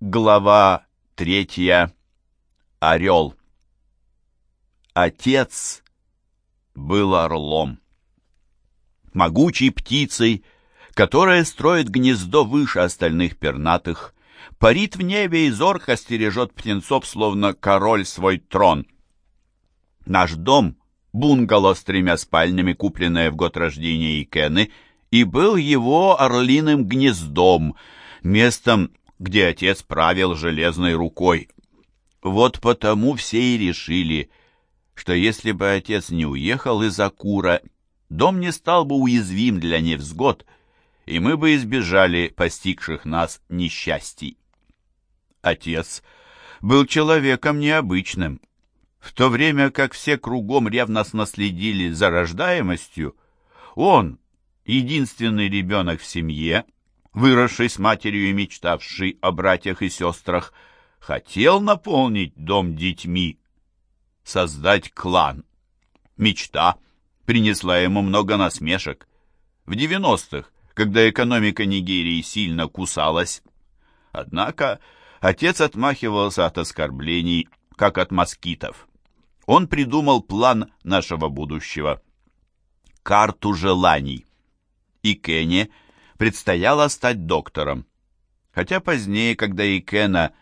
Глава третья. Орел. Отец был орлом. Могучей птицей, которая строит гнездо выше остальных пернатых, парит в небе и зорко стережет птенцов, словно король свой трон. Наш дом, бунгало с тремя спальнями, купленное в год рождения Икены, и был его орлиным гнездом, местом, где отец правил железной рукой. Вот потому все и решили, что если бы отец не уехал из Акура, дом не стал бы уязвим для невзгод, и мы бы избежали постигших нас несчастий. Отец был человеком необычным. В то время как все кругом ревностно следили за рождаемостью, он, единственный ребенок в семье, выросший с матерью и мечтавший о братьях и сестрах, хотел наполнить дом детьми, создать клан. Мечта принесла ему много насмешек. В 90-х, когда экономика Нигерии сильно кусалась. Однако отец отмахивался от оскорблений, как от москитов. Он придумал план нашего будущего. Карту желаний. И Кенни – предстояло стать доктором. Хотя позднее, когда и Кена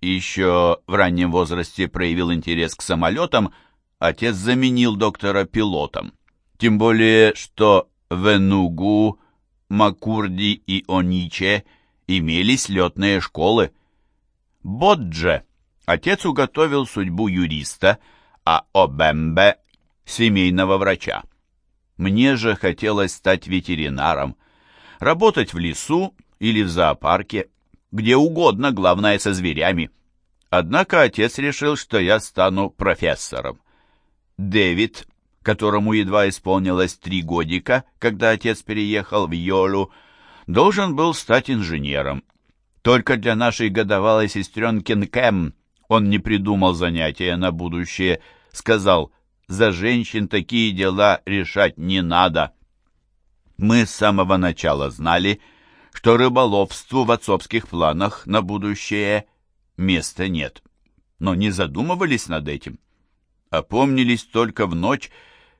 еще в раннем возрасте проявил интерес к самолетам, отец заменил доктора пилотом. Тем более, что в Энугу, Макурди и Ониче имелись летные школы. Бодже отец уготовил судьбу юриста, а Обембе — семейного врача. Мне же хотелось стать ветеринаром — Работать в лесу или в зоопарке, где угодно, главное, со зверями. Однако отец решил, что я стану профессором. Дэвид, которому едва исполнилось три годика, когда отец переехал в Йолу, должен был стать инженером. Только для нашей годовалой сестренки Кэм он не придумал занятия на будущее, сказал, «За женщин такие дела решать не надо». Мы с самого начала знали, что рыболовству в отцовских планах на будущее места нет, но не задумывались над этим. Опомнились только в ночь,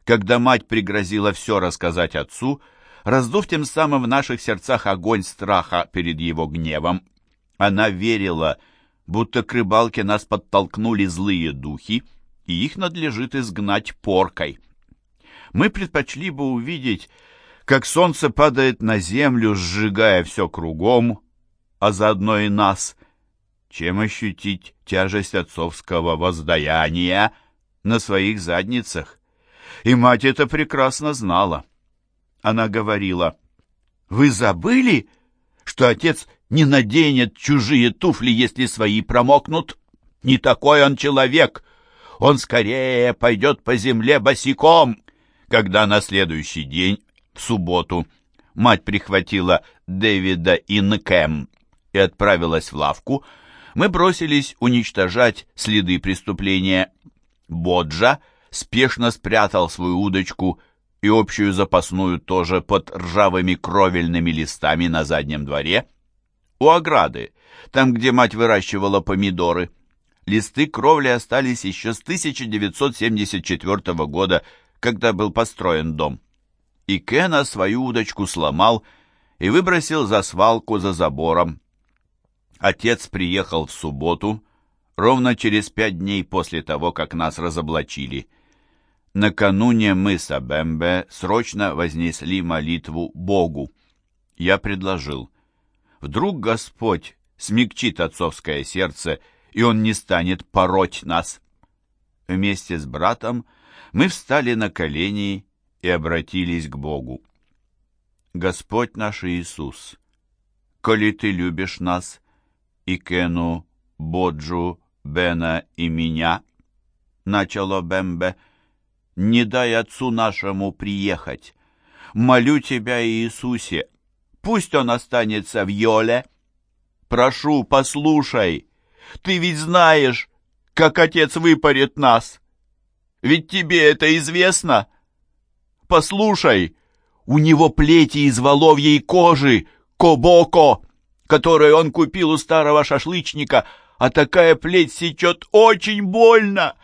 когда мать пригрозила все рассказать отцу, раздув тем самым в наших сердцах огонь страха перед его гневом. Она верила, будто к рыбалке нас подтолкнули злые духи, и их надлежит изгнать поркой. Мы предпочли бы увидеть, как солнце падает на землю, сжигая все кругом, а заодно и нас, чем ощутить тяжесть отцовского воздаяния на своих задницах. И мать это прекрасно знала. Она говорила, «Вы забыли, что отец не наденет чужие туфли, если свои промокнут? Не такой он человек. Он скорее пойдет по земле босиком». Когда на следующий день субботу. Мать прихватила Дэвида Инкэм и отправилась в лавку. Мы бросились уничтожать следы преступления. Боджа спешно спрятал свою удочку и общую запасную тоже под ржавыми кровельными листами на заднем дворе. У ограды, там, где мать выращивала помидоры. Листы кровли остались еще с 1974 года, когда был построен дом и Кена свою удочку сломал и выбросил за свалку за забором. Отец приехал в субботу, ровно через пять дней после того, как нас разоблачили. Накануне мы с Абембе срочно вознесли молитву Богу. Я предложил, вдруг Господь смягчит отцовское сердце, и он не станет пороть нас. Вместе с братом мы встали на колени и обратились к Богу. Господь наш Иисус, коли Ты любишь нас, и Кену, Боджу, Бена и меня, начало Бембе, не дай отцу нашему приехать. Молю Тебя, Иисусе, пусть он останется в Йоле. Прошу, послушай, ты ведь знаешь, как отец выпарит нас. Ведь тебе это известно. Послушай, у него плети из воловьей кожи, кобоко, которую он купил у старого шашлычника, а такая плеть сечет очень больно.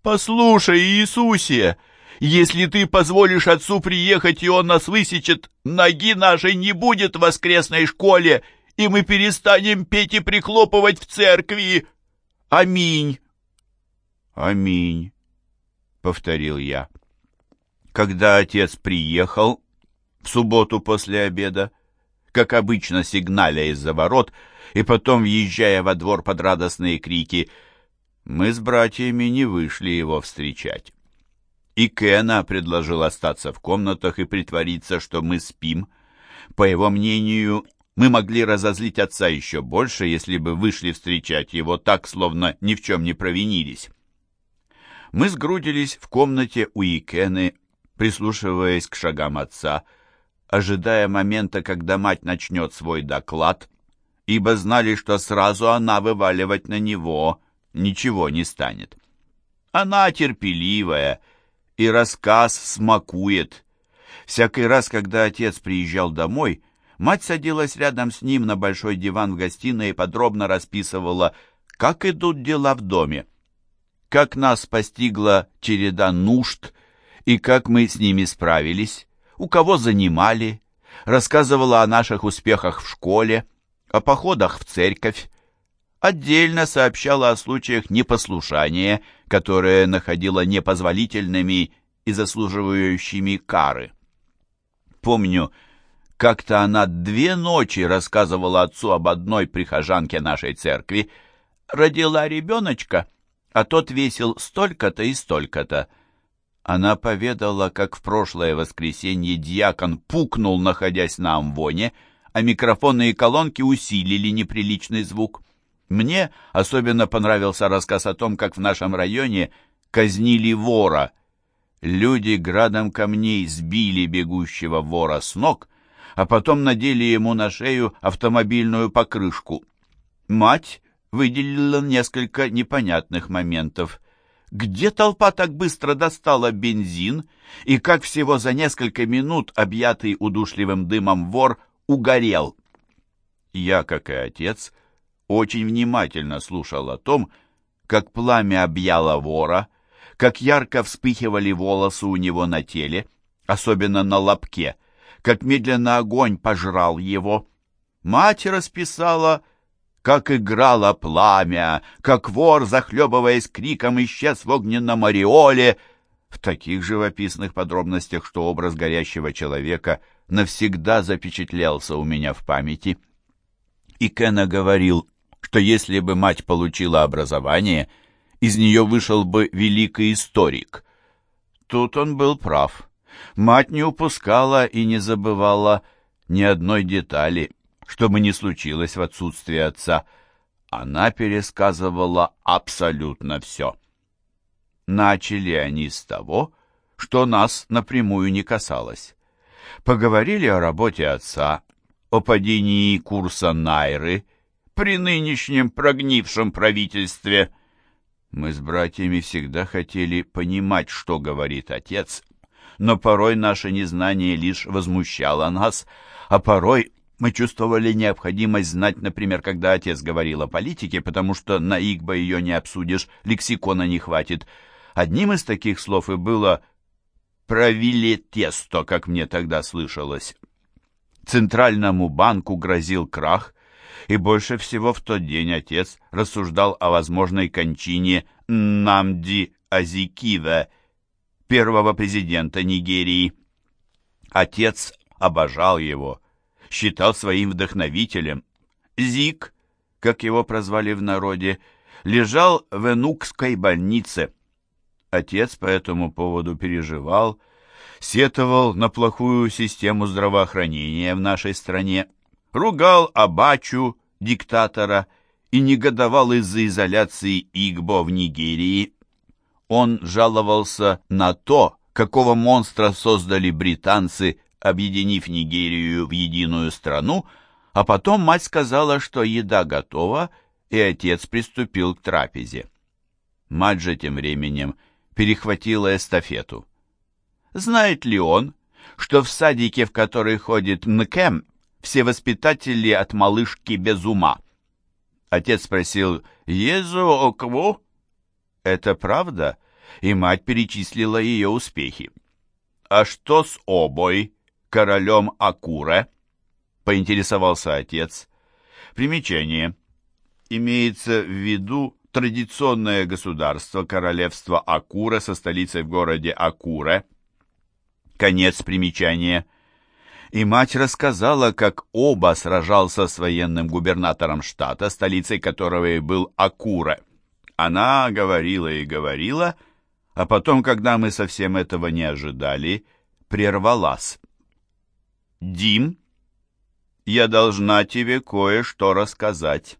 Послушай, Иисусе, если ты позволишь отцу приехать, и он нас высечет, ноги нашей не будет в воскресной школе, и мы перестанем петь и прихлопывать в церкви. Аминь. Аминь, повторил я. Когда отец приехал в субботу после обеда, как обычно сигналя из-за ворот, и потом, въезжая во двор под радостные крики, мы с братьями не вышли его встречать. И Кена предложил остаться в комнатах и притвориться, что мы спим. По его мнению, мы могли разозлить отца еще больше, если бы вышли встречать его так, словно ни в чем не провинились. Мы сгрудились в комнате у Икены, прислушиваясь к шагам отца, ожидая момента, когда мать начнет свой доклад, ибо знали, что сразу она вываливать на него ничего не станет. Она терпеливая, и рассказ смакует. Всякий раз, когда отец приезжал домой, мать садилась рядом с ним на большой диван в гостиной и подробно расписывала, как идут дела в доме, как нас постигла череда нужд и как мы с ними справились, у кого занимали, рассказывала о наших успехах в школе, о походах в церковь, отдельно сообщала о случаях непослушания, которые находила непозволительными и заслуживающими кары. Помню, как-то она две ночи рассказывала отцу об одной прихожанке нашей церкви. Родила ребеночка, а тот весил столько-то и столько-то. Она поведала, как в прошлое воскресенье дьякон пукнул, находясь на амвоне, а микрофоны и колонки усилили неприличный звук. Мне особенно понравился рассказ о том, как в нашем районе казнили вора. Люди градом камней сбили бегущего вора с ног, а потом надели ему на шею автомобильную покрышку. Мать выделила несколько непонятных моментов где толпа так быстро достала бензин, и как всего за несколько минут, объятый удушливым дымом вор, угорел. Я, как и отец, очень внимательно слушал о том, как пламя объяло вора, как ярко вспыхивали волосы у него на теле, особенно на лобке, как медленно огонь пожрал его. Мать расписала как играло пламя, как вор, захлебываясь криком, исчез в огненном ореоле, в таких живописных подробностях, что образ горящего человека навсегда запечатлелся у меня в памяти. И Кена говорил, что если бы мать получила образование, из нее вышел бы великий историк. Тут он был прав. Мать не упускала и не забывала ни одной детали, что бы ни случилось в отсутствие отца, она пересказывала абсолютно все. Начали они с того, что нас напрямую не касалось. Поговорили о работе отца, о падении курса Найры при нынешнем прогнившем правительстве. Мы с братьями всегда хотели понимать, что говорит отец, но порой наше незнание лишь возмущало нас, а порой мы чувствовали необходимость знать, например, когда отец говорил о политике, потому что на Игбо ее не обсудишь, лексикона не хватит. Одним из таких слов и было «провили тесто», как мне тогда слышалось. Центральному банку грозил крах, и больше всего в тот день отец рассуждал о возможной кончине Намди Азикиве, первого президента Нигерии. Отец обожал его считал своим вдохновителем. Зик, как его прозвали в народе, лежал в Энукской больнице. Отец по этому поводу переживал, сетовал на плохую систему здравоохранения в нашей стране, ругал Абачу, диктатора, и негодовал из-за изоляции Игбо в Нигерии. Он жаловался на то, какого монстра создали британцы объединив Нигерию в единую страну, а потом мать сказала, что еда готова, и отец приступил к трапезе. Мать же тем временем перехватила эстафету. Знает ли он, что в садике, в который ходит Нкем, все воспитатели от малышки без ума. Отец спросил «Езу окву?» «Это правда?» И мать перечислила ее успехи. «А что с обой, королем Акуре?» Поинтересовался отец. Примечание. Имеется в виду традиционное государство королевства Акура со столицей в городе Акуре. Конец примечания. И мать рассказала, как оба сражался с военным губернатором штата, столицей которого и был Акуре. Она говорила и говорила, а потом, когда мы совсем этого не ожидали, прервалась. «Дим, я должна тебе кое-что рассказать».